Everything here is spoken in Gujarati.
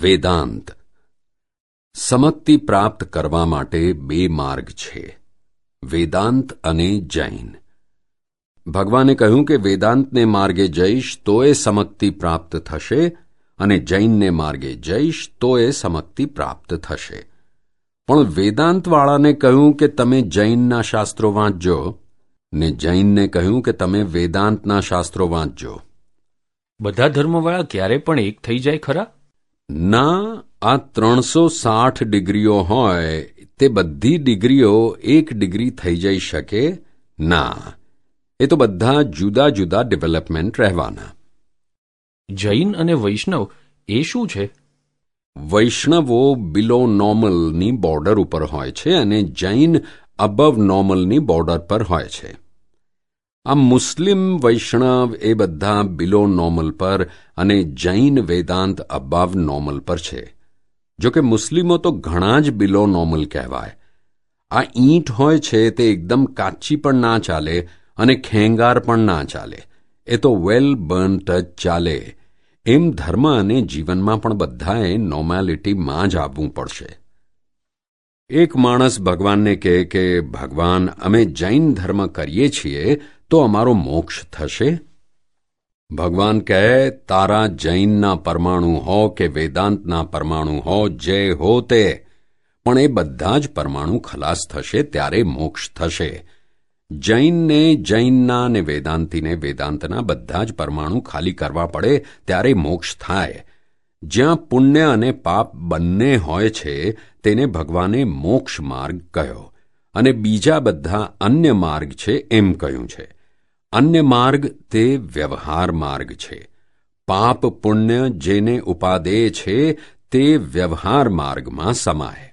વેદાંત. સમક્તિ પ્રાપ્ત કરવા માટે બે માર્ગ છે. વેદાંત અને જૈન. ભગવાને કહ્યું કે વેદાંતને માર્ગે જઈશ તો એ સમક્તિ પ્રાપ્ત થશે અને જૈનને માર્ગે જઈશ તો એ સમક્તિ પ્રાપ્ત થશે. પણ વેદાંતવાળાને કહ્યું કે તમે જૈનના શાસ્ત્રો વાંચજો ને જૈનને કહ્યું કે તમે વેદાંતના શાસ્ત્રો વાંચજો. બધા ધર્મવાળા ક્યારે પણ એક થઈ જાય ખરા? ના આ ત્રણસો સાઠ ડિગ્રીઓ હોય તે બધી ડિગ્રીઓ એક ડિગ્રી થઈ જઈ શકે? ના. એ તો બધા જુદા જુદા ડેવલપમેન્ટ રહેવાના. જૈન અને વૈષ્ણવ એ શું છે? વૈષ્ણવો બિલો નોર્મલની બોર્ડર ઉપર હોય છે અને જૈન અબવ નોર્મલની બોર્ડર પર હોય છે. આ મુસ્લિમ વૈષ્ણવ એ બધા બિલો નોર્મલ પર અને જૈન વેદાંત અબાવ નોર્મલ પર છે. જો કે મુસ્લિમો તો ઘણા જ બિલો નોર્મલ કહેવાય. આ ઈંટ હોય છે તે એકદમ કાચી પણ ના ચાલે અને ખેંગાર પણ ના ચાલે. એ તો વેલ બર્ન ટચ ચાલે. એમ ધર્મ અને જીવનમાં પણ બધાએ નોર્માલિટીમાં જ આવવું પડશે. એક માણસ ભગવાનને કહે કે, ભગવાન, અમે જૈન ધર્મ કરીએ છીએ તો અમારો મોક્ષ થશે? ભગવાન કહે, તારા જૈનના પરમાણુ હો કે વેદાંતના પરમાણુ હો, જે હો તે. પણ એ બધા જ પરમાણુ ખલાસ થશે ત્યારે મોક્ષ થશે. જૈનને જૈનના અને વેદાંતીને વેદાંતના બધા જ પરમાણુ ખાલી કરવા પડે ત્યારે મોક્ષ થાય. જ્યાં પુણ્ય અને પાપ બંને હોય છે, તેને ભગવાને મોક્ષ માર્ગ કહ્યો. અને બીજા બધા અન્ય માર્ગ છે એમ કહ્યું છે. અન્ય માર્ગ તે વ્યવહાર માર્ગ છે. પાપ પુણ્ય જેને ઉપાદેય છે તે વ્યવહાર માર્ગમાં સમાય.